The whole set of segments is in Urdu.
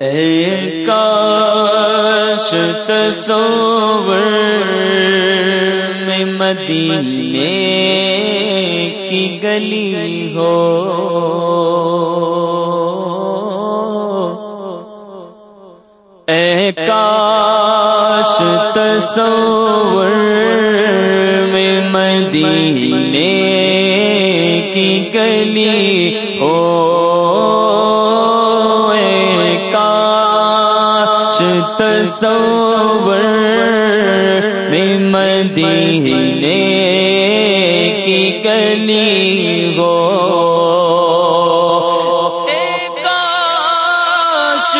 اے کاش تصور میں مدینے کی گلی ہو۔ اے کاش تصور میں مدینے کی گلی تصور میں مدینے کی گلی ہو۔ کاش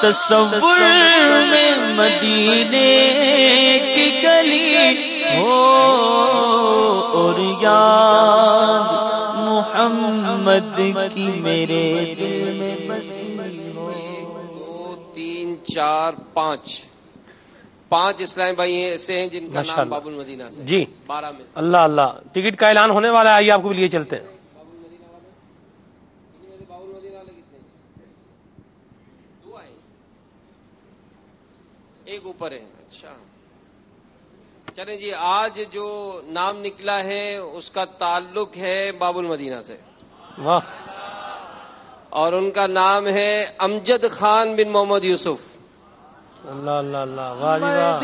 تصور میں مدینے کی گلی ہو۔ اور یاد محمد کی میرے دل میں بسی ہو۔ تین چار پانچ۔ پانچ اسلام بھائی ایسے ہیں جن کا نام باب المدینہ سے جی۔ بارہ میں اللہ اللہ۔ ٹکٹ کا اعلان ہونے والا ہے آئیے آپ کو لیے چلتے ہیں۔ ایک اوپر ہے۔ اچھا۔ چلے جی آج جو نام نکلا ہے اس کا تعلق ہے باب المدینہ سے۔ واہ۔ اور ان کا نام ہے امجد خان بن محمد یوسف۔ اللہ اللہ اللہ واہ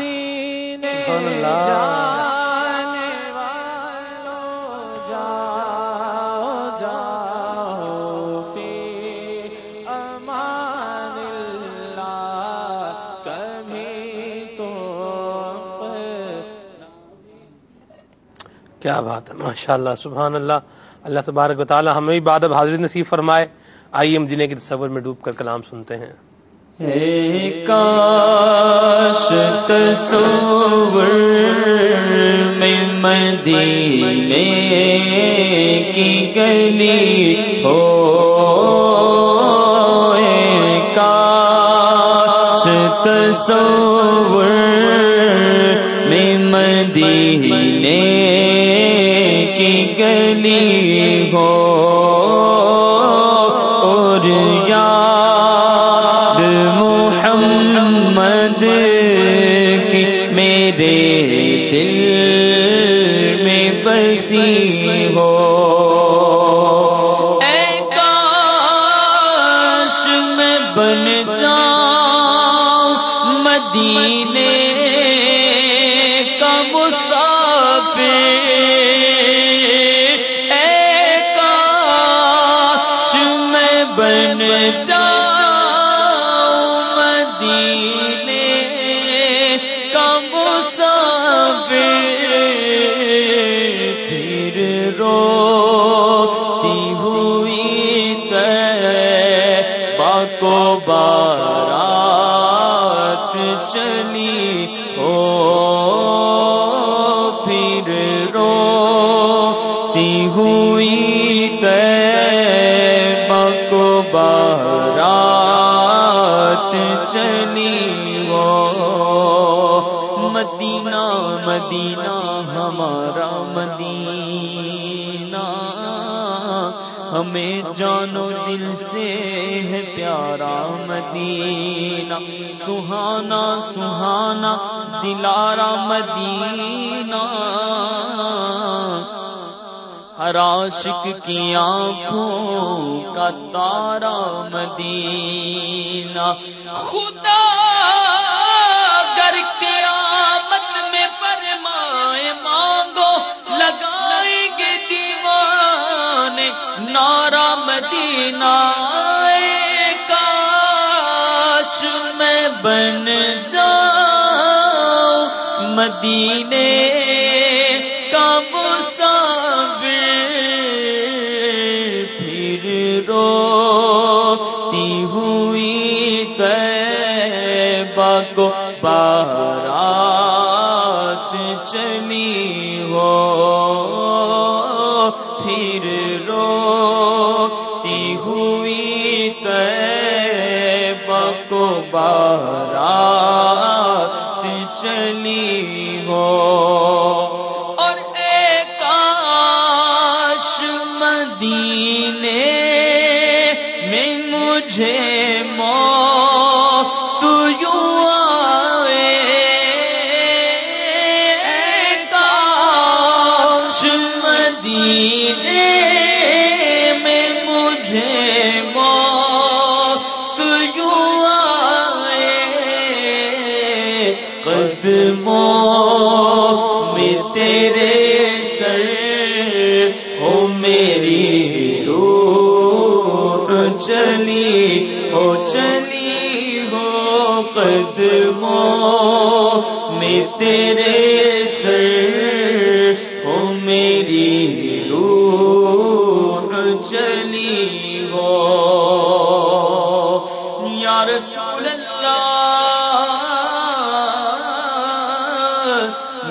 کیا بات ہے ماشاء اللہ سبحان اللہ۔ اللہ تبارک و تعالی ہمیں بھی بعد اب حاضر نصیب فرمائے۔ آئیے مدینے کے تصور میں ڈوب کر کلام سنتے ہیں۔ کاش تصور میں مدینے کی گلی ہو۔ کاش تصور میں مدینے بسی ہو۔ اے کاش میں بن جاؤں مدینے کا مسافر۔ اے کاش میں بن جاؤں چلی ہو۔ مدینہ مدینہ، ہمارا مدینہ۔ ہمیں جانو دل سے ہے پیارا مدینہ۔ سہانا سہانا، دلارا مدینہ۔ ہر عاشق کی آنکھوں کا تارا مدینہ۔ خدا بارات چلی ہو، پھر روتی ہوئی طیبہ کو بارات چلی ہو۔ اور اے کاش مدینے میں مجھے تیرے سر او میری روح چلی ہو چلی ہو قدموں میں تیرے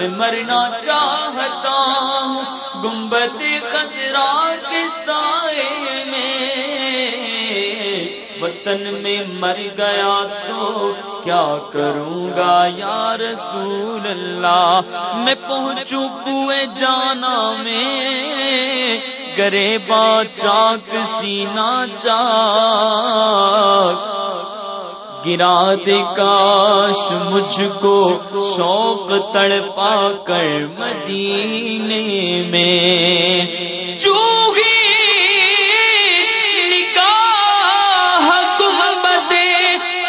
میں مرنا چاہتا ہوں۔ گنبد خطرہ کے سائے وطن میں مر گیا تو کیا کروں گا یا رسول اللہ؟ میں پہنچوں کوئے جانا میں۔ گرے با چاک سینا چاک۔ گرا دے کاش مجھ کو شوق تڑ پا کر مدینے میں۔ چوہی نکاح گمبد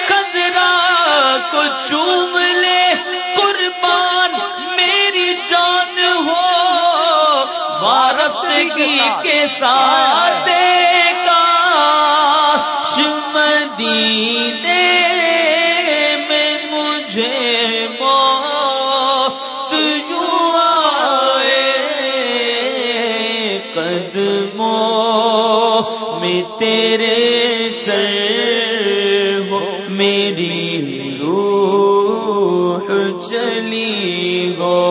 خزرا کو چوم لے۔ قربان میری جان ہو وارفتگی کے ساتھ سر ہو، میری چلی گو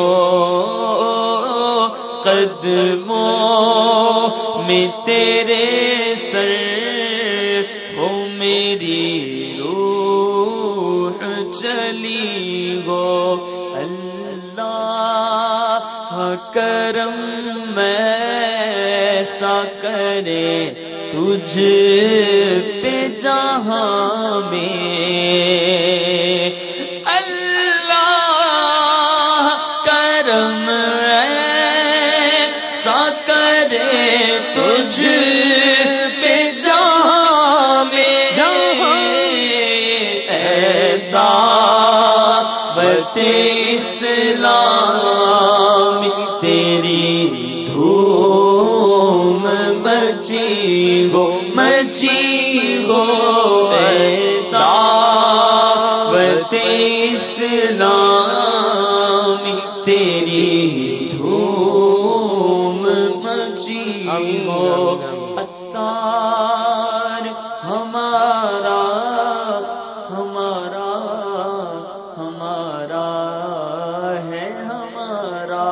قدموں میں تیرے سر ہو، میری روح چلی گو اللہ کرم میں سا کرے تجھ پہ جہاں میں تجھ پہ جہاں میں دعوت اسلام اسلام تیری اتار ہمارا ہمارا ہمارا ہے ہمارا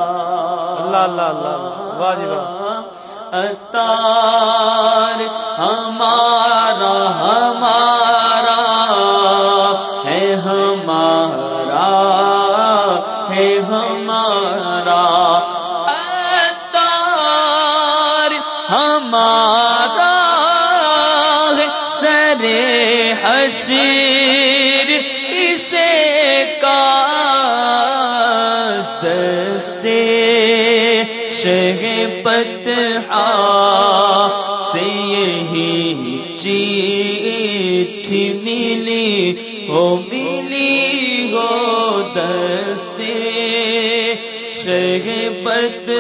اللہ اللہ اللہ واجب اتار ہمارا سر اسے کا دستے شہ پت سے یہی چیٹھی ملی ہو ملی ہو دستے شہ پت